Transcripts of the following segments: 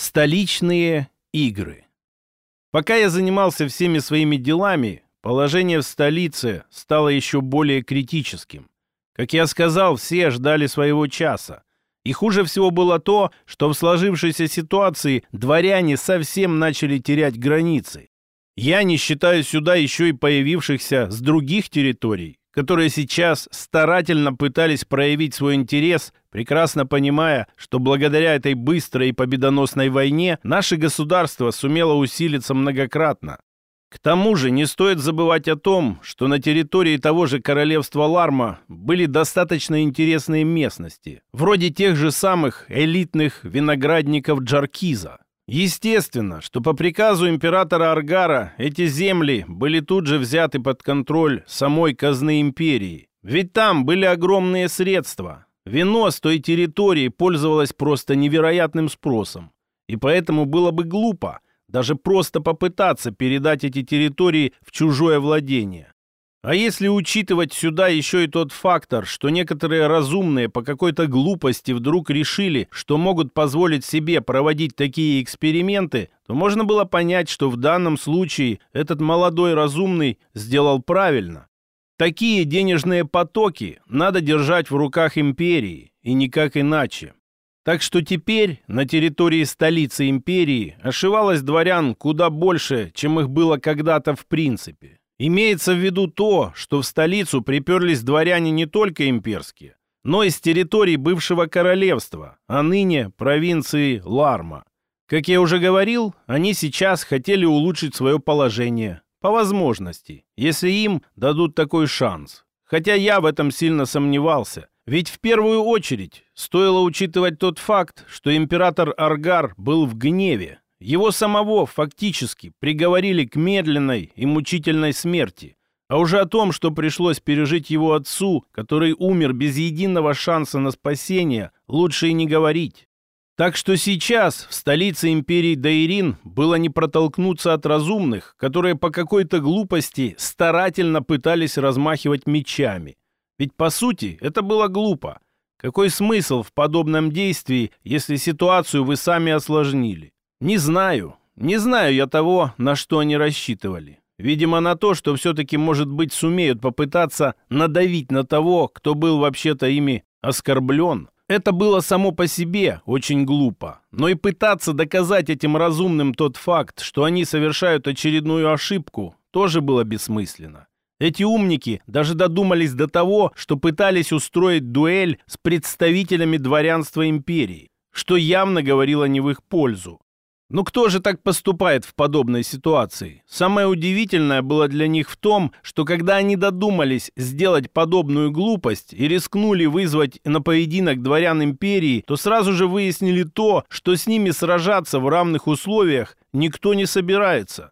Столичные игры. Пока я занимался всеми своими делами, положение в столице стало еще более критическим. Как я сказал, все ждали своего часа. И хуже всего было то, что в сложившейся ситуации дворяне совсем начали терять границы. Я не считаю сюда еще и появившихся с других территорий, которые сейчас старательно пытались проявить свой интерес, прекрасно понимая, что благодаря этой быстрой и победоносной войне наше государство сумело усилиться многократно. К тому же не стоит забывать о том, что на территории того же королевства Ларма были достаточно интересные местности, вроде тех же самых элитных виноградников Джаркиза. Естественно, что по приказу императора Аргара эти земли были тут же взяты под контроль самой казны империи. Ведь там были огромные средства. Вино с той территории пользовалось просто невероятным спросом. И поэтому было бы глупо даже просто попытаться передать эти территории в чужое владение. А если учитывать сюда еще и тот фактор, что некоторые разумные по какой-то глупости вдруг решили, что могут позволить себе проводить такие эксперименты, то можно было понять, что в данном случае этот молодой разумный сделал правильно. Такие денежные потоки надо держать в руках империи, и никак иначе. Так что теперь на территории столицы империи ошивалось дворян куда больше, чем их было когда-то в принципе. Имеется в виду то, что в столицу приперлись дворяне не только имперские, но и с территорий бывшего королевства, а ныне провинции Ларма. Как я уже говорил, они сейчас хотели улучшить свое положение, по возможности, если им дадут такой шанс. Хотя я в этом сильно сомневался, ведь в первую очередь стоило учитывать тот факт, что император Аргар был в гневе, его самого фактически приговорили к медленной и мучительной смерти. А уже о том, что пришлось пережить его отцу, который умер без единого шанса на спасение, лучше и не говорить. Так что сейчас в столице империи Дайрин было не протолкнуться от разумных, которые по какой-то глупости старательно пытались размахивать мечами. Ведь по сути это было глупо. Какой смысл в подобном действии, если ситуацию вы сами осложнили? Не знаю. Не знаю я того, на что они рассчитывали. Видимо, на то, что все-таки, может быть, сумеют попытаться надавить на того, кто был вообще-то ими оскорблен. Это было само по себе очень глупо. Но и пытаться доказать этим разумным тот факт, что они совершают очередную ошибку, тоже было бессмысленно. Эти умники даже додумались до того, что пытались устроить дуэль с представителями дворянства империи, что явно говорило не в их пользу. Ну кто же так поступает в подобной ситуации? Самое удивительное было для них в том, что когда они додумались сделать подобную глупость и рискнули вызвать на поединок дворян империи, то сразу же выяснили то, что с ними сражаться в равных условиях никто не собирается.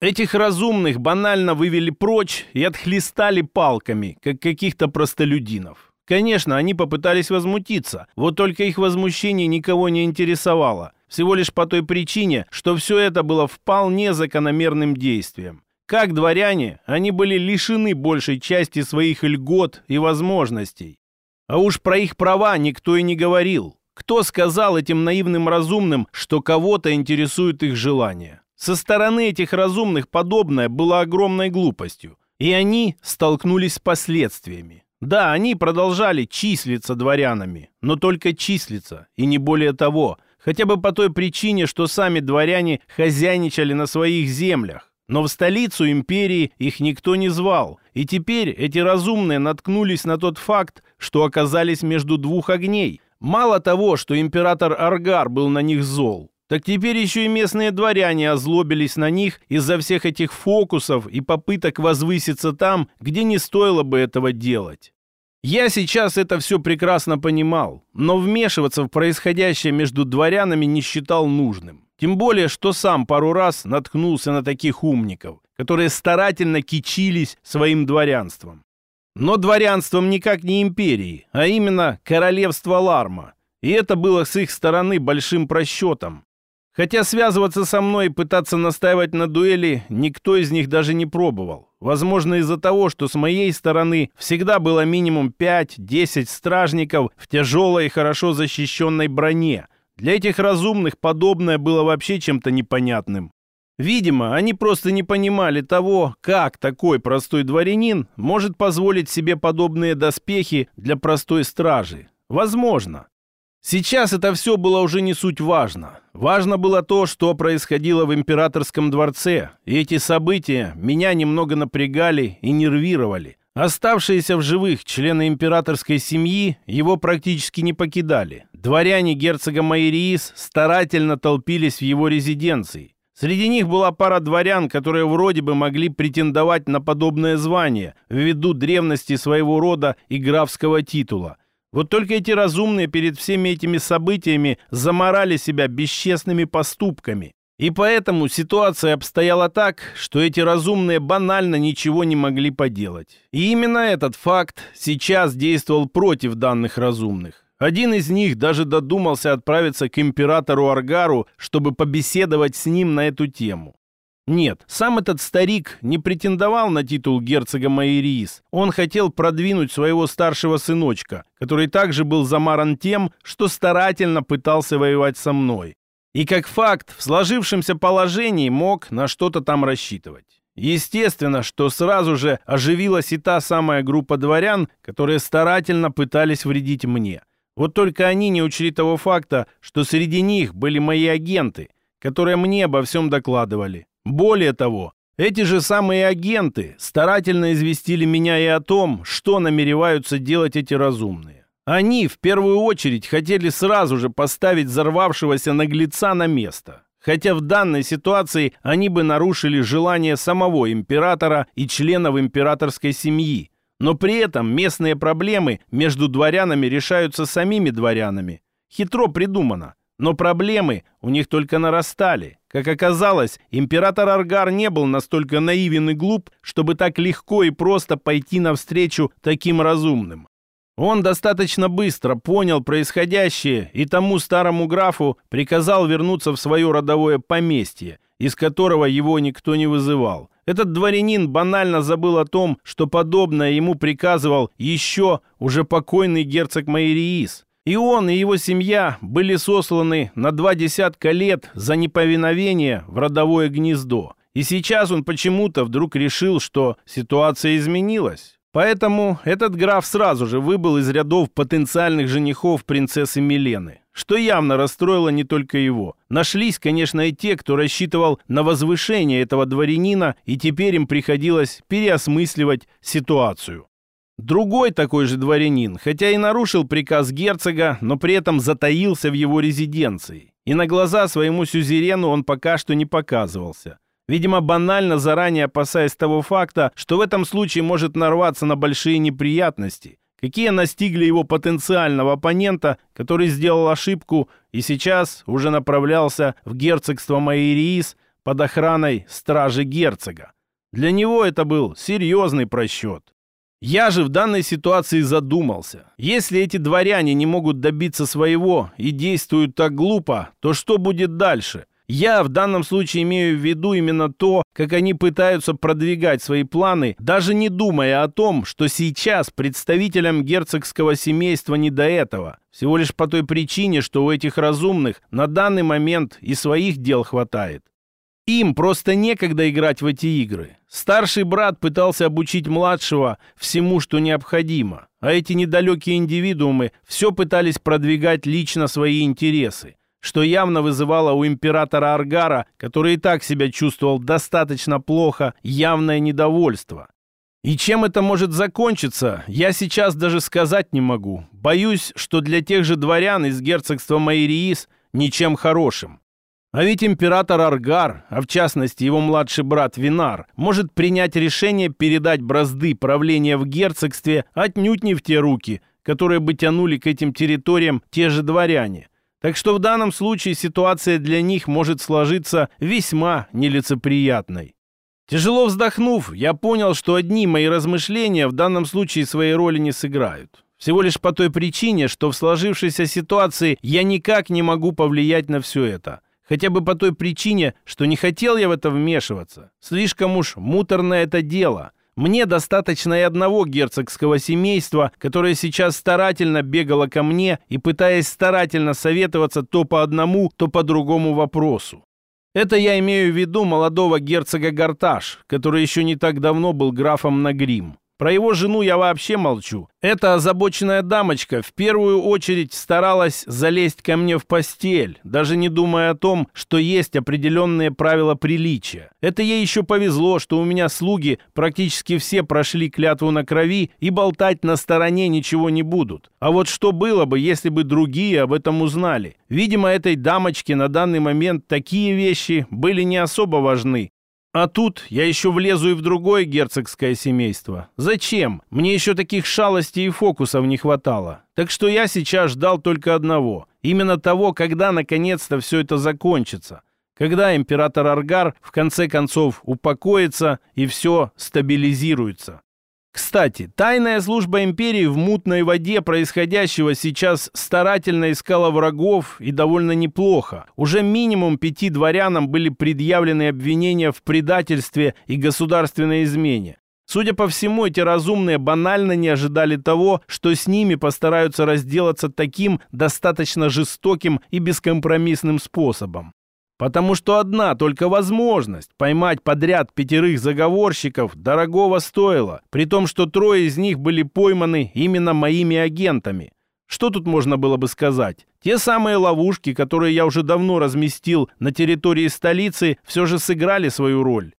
Этих разумных банально вывели прочь и отхлестали палками, как каких-то простолюдинов. Конечно, они попытались возмутиться, вот только их возмущение никого не интересовало – всего лишь по той причине, что все это было вполне закономерным действием. Как дворяне, они были лишены большей части своих льгот и возможностей. А уж про их права никто и не говорил. Кто сказал этим наивным разумным, что кого-то интересует их желание? Со стороны этих разумных подобное было огромной глупостью. И они столкнулись с последствиями. Да, они продолжали числиться дворянами, но только числиться, и не более того – хотя бы по той причине, что сами дворяне хозяйничали на своих землях. Но в столицу империи их никто не звал, и теперь эти разумные наткнулись на тот факт, что оказались между двух огней. Мало того, что император Аргар был на них зол, так теперь еще и местные дворяне озлобились на них из-за всех этих фокусов и попыток возвыситься там, где не стоило бы этого делать. Я сейчас это все прекрасно понимал, но вмешиваться в происходящее между дворянами не считал нужным. Тем более, что сам пару раз наткнулся на таких умников, которые старательно кичились своим дворянством. Но дворянством никак не империи, а именно королевство Ларма. И это было с их стороны большим просчетом. Хотя связываться со мной и пытаться настаивать на дуэли никто из них даже не пробовал. Возможно, из-за того, что с моей стороны всегда было минимум 5-10 стражников в тяжелой и хорошо защищенной броне, Для этих разумных подобное было вообще чем-то непонятным. Видимо, они просто не понимали того, как такой простой дворянин может позволить себе подобные доспехи для простой стражи. Возможно. Сейчас это все было уже не суть важно. Важно было то, что происходило в императорском дворце, и эти события меня немного напрягали и нервировали. Оставшиеся в живых члены императорской семьи его практически не покидали. Дворяне герцога Майриис старательно толпились в его резиденции. Среди них была пара дворян, которые вроде бы могли претендовать на подобное звание ввиду древности своего рода и графского титула. Вот только эти разумные перед всеми этими событиями заморали себя бесчестными поступками. И поэтому ситуация обстояла так, что эти разумные банально ничего не могли поделать. И именно этот факт сейчас действовал против данных разумных. Один из них даже додумался отправиться к императору Аргару, чтобы побеседовать с ним на эту тему. Нет, сам этот старик не претендовал на титул герцога Майриис. Он хотел продвинуть своего старшего сыночка, который также был замаран тем, что старательно пытался воевать со мной. И как факт, в сложившемся положении мог на что-то там рассчитывать. Естественно, что сразу же оживилась и та самая группа дворян, которые старательно пытались вредить мне. Вот только они не учли того факта, что среди них были мои агенты, которые мне обо всем докладывали. Более того, эти же самые агенты старательно известили меня и о том, что намереваются делать эти разумные. Они в первую очередь хотели сразу же поставить взорвавшегося наглеца на место. Хотя в данной ситуации они бы нарушили желание самого императора и членов императорской семьи. Но при этом местные проблемы между дворянами решаются самими дворянами. Хитро придумано. Но проблемы у них только нарастали. Как оказалось, император Аргар не был настолько наивен и глуп, чтобы так легко и просто пойти навстречу таким разумным. Он достаточно быстро понял происходящее и тому старому графу приказал вернуться в свое родовое поместье, из которого его никто не вызывал. Этот дворянин банально забыл о том, что подобное ему приказывал еще уже покойный герцог Майриис. И он, и его семья были сосланы на два десятка лет за неповиновение в родовое гнездо. И сейчас он почему-то вдруг решил, что ситуация изменилась. Поэтому этот граф сразу же выбыл из рядов потенциальных женихов принцессы Милены, что явно расстроило не только его. Нашлись, конечно, и те, кто рассчитывал на возвышение этого дворянина, и теперь им приходилось переосмысливать ситуацию. Другой такой же дворянин, хотя и нарушил приказ герцога, но при этом затаился в его резиденции. И на глаза своему сюзерену он пока что не показывался. Видимо, банально заранее опасаясь того факта, что в этом случае может нарваться на большие неприятности, какие настигли его потенциального оппонента, который сделал ошибку и сейчас уже направлялся в герцогство Майриис под охраной стражи герцога. Для него это был серьезный просчет. Я же в данной ситуации задумался. Если эти дворяне не могут добиться своего и действуют так глупо, то что будет дальше? Я в данном случае имею в виду именно то, как они пытаются продвигать свои планы, даже не думая о том, что сейчас представителям герцогского семейства не до этого. Всего лишь по той причине, что у этих разумных на данный момент и своих дел хватает. Им просто некогда играть в эти игры. Старший брат пытался обучить младшего всему, что необходимо, а эти недалекие индивидуумы все пытались продвигать лично свои интересы, что явно вызывало у императора Аргара, который и так себя чувствовал достаточно плохо, явное недовольство. И чем это может закончиться, я сейчас даже сказать не могу. Боюсь, что для тех же дворян из герцогства Майриис ничем хорошим. А ведь император Аргар, а в частности его младший брат Винар, может принять решение передать бразды правления в герцогстве отнюдь не в те руки, которые бы тянули к этим территориям те же дворяне. Так что в данном случае ситуация для них может сложиться весьма нелицеприятной. Тяжело вздохнув, я понял, что одни мои размышления в данном случае своей роли не сыграют. Всего лишь по той причине, что в сложившейся ситуации я никак не могу повлиять на все это – Хотя бы по той причине, что не хотел я в это вмешиваться. Слишком уж муторное это дело. Мне достаточно и одного герцогского семейства, которое сейчас старательно бегало ко мне и пытаясь старательно советоваться то по одному, то по другому вопросу. Это я имею в виду молодого герцога Гарташ, который еще не так давно был графом Нагрим. Про его жену я вообще молчу. Эта озабоченная дамочка в первую очередь старалась залезть ко мне в постель, даже не думая о том, что есть определенные правила приличия. Это ей еще повезло, что у меня слуги практически все прошли клятву на крови и болтать на стороне ничего не будут. А вот что было бы, если бы другие об этом узнали? Видимо, этой дамочке на данный момент такие вещи были не особо важны, а тут я еще влезу и в другое герцогское семейство. Зачем? Мне еще таких шалостей и фокусов не хватало. Так что я сейчас ждал только одного. Именно того, когда наконец-то все это закончится. Когда император Аргар в конце концов упокоится и все стабилизируется. Кстати, тайная служба империи в мутной воде происходящего сейчас старательно искала врагов и довольно неплохо. Уже минимум пяти дворянам были предъявлены обвинения в предательстве и государственной измене. Судя по всему, эти разумные банально не ожидали того, что с ними постараются разделаться таким достаточно жестоким и бескомпромиссным способом. Потому что одна только возможность поймать подряд пятерых заговорщиков дорогого стоила, при том, что трое из них были пойманы именно моими агентами. Что тут можно было бы сказать? Те самые ловушки, которые я уже давно разместил на территории столицы, все же сыграли свою роль.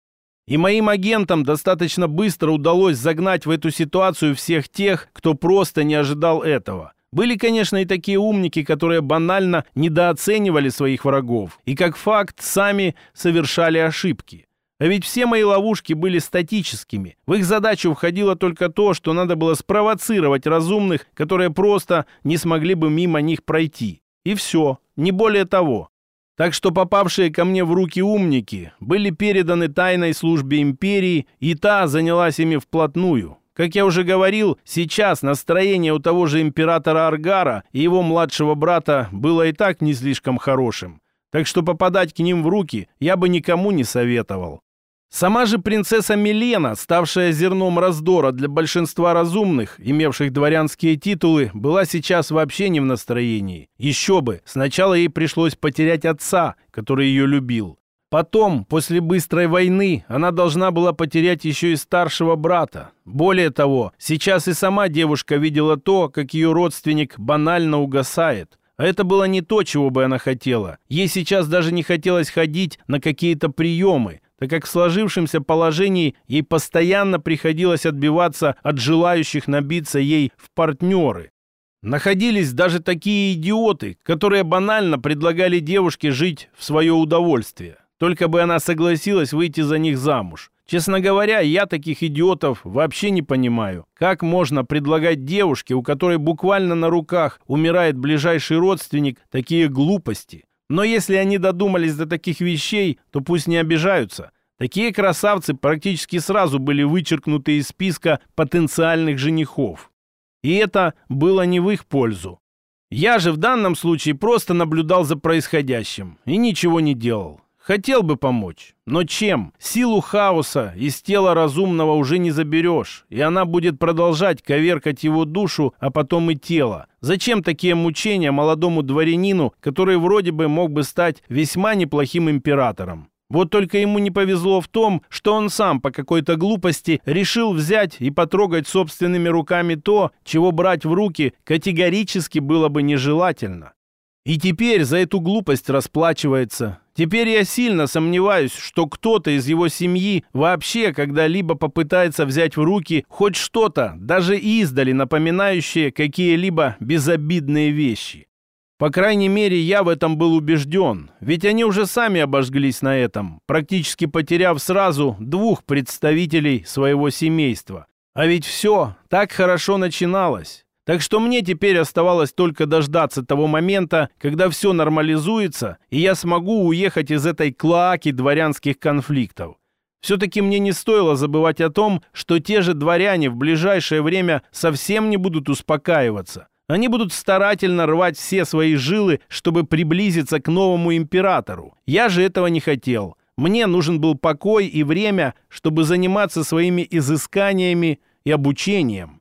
И моим агентам достаточно быстро удалось загнать в эту ситуацию всех тех, кто просто не ожидал этого. Были, конечно, и такие умники, которые банально недооценивали своих врагов и, как факт, сами совершали ошибки. А ведь все мои ловушки были статическими. В их задачу входило только то, что надо было спровоцировать разумных, которые просто не смогли бы мимо них пройти. И все, не более того. Так что попавшие ко мне в руки умники были переданы тайной службе империи, и та занялась ими вплотную. Как я уже говорил, сейчас настроение у того же императора Аргара и его младшего брата было и так не слишком хорошим. Так что попадать к ним в руки я бы никому не советовал. Сама же принцесса Милена, ставшая зерном раздора для большинства разумных, имевших дворянские титулы, была сейчас вообще не в настроении. Еще бы, сначала ей пришлось потерять отца, который ее любил. Потом, после быстрой войны, она должна была потерять еще и старшего брата. Более того, сейчас и сама девушка видела то, как ее родственник банально угасает. А это было не то, чего бы она хотела. Ей сейчас даже не хотелось ходить на какие-то приемы, так как в сложившемся положении ей постоянно приходилось отбиваться от желающих набиться ей в партнеры. Находились даже такие идиоты, которые банально предлагали девушке жить в свое удовольствие. Только бы она согласилась выйти за них замуж. Честно говоря, я таких идиотов вообще не понимаю. Как можно предлагать девушке, у которой буквально на руках умирает ближайший родственник, такие глупости? Но если они додумались до таких вещей, то пусть не обижаются. Такие красавцы практически сразу были вычеркнуты из списка потенциальных женихов. И это было не в их пользу. Я же в данном случае просто наблюдал за происходящим и ничего не делал. Хотел бы помочь, но чем? Силу хаоса из тела разумного уже не заберешь, и она будет продолжать коверкать его душу, а потом и тело. Зачем такие мучения молодому дворянину, который вроде бы мог бы стать весьма неплохим императором? Вот только ему не повезло в том, что он сам по какой-то глупости решил взять и потрогать собственными руками то, чего брать в руки категорически было бы нежелательно. И теперь за эту глупость расплачивается. Теперь я сильно сомневаюсь, что кто-то из его семьи вообще когда-либо попытается взять в руки хоть что-то, даже издали напоминающее какие-либо безобидные вещи. По крайней мере, я в этом был убежден, ведь они уже сами обожглись на этом, практически потеряв сразу двух представителей своего семейства. А ведь все так хорошо начиналось. Так что мне теперь оставалось только дождаться того момента, когда все нормализуется, и я смогу уехать из этой клоаки дворянских конфликтов. Все-таки мне не стоило забывать о том, что те же дворяне в ближайшее время совсем не будут успокаиваться. Они будут старательно рвать все свои жилы, чтобы приблизиться к новому императору. Я же этого не хотел. Мне нужен был покой и время, чтобы заниматься своими изысканиями и обучением.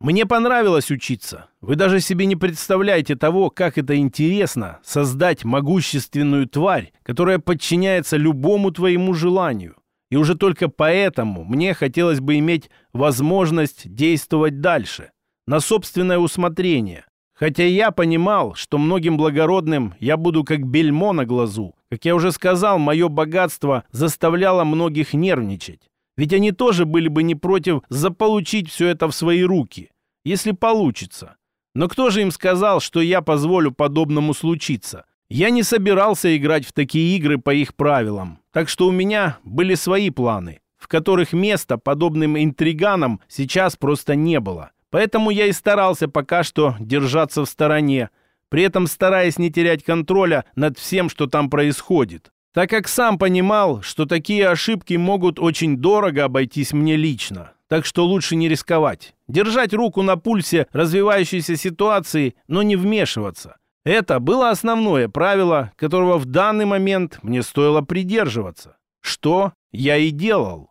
Мне понравилось учиться. Вы даже себе не представляете того, как это интересно создать могущественную тварь, которая подчиняется любому твоему желанию. И уже только поэтому мне хотелось бы иметь возможность действовать дальше, на собственное усмотрение. Хотя я понимал, что многим благородным я буду как бельмо на глазу. Как я уже сказал, мое богатство заставляло многих нервничать. Ведь они тоже были бы не против заполучить все это в свои руки, если получится. Но кто же им сказал, что я позволю подобному случиться? Я не собирался играть в такие игры по их правилам, так что у меня были свои планы, в которых места подобным интриганам сейчас просто не было. Поэтому я и старался пока что держаться в стороне, при этом стараясь не терять контроля над всем, что там происходит. Так как сам понимал, что такие ошибки могут очень дорого обойтись мне лично. Так что лучше не рисковать. Держать руку на пульсе развивающейся ситуации, но не вмешиваться. Это было основное правило, которого в данный момент мне стоило придерживаться. Что я и делал.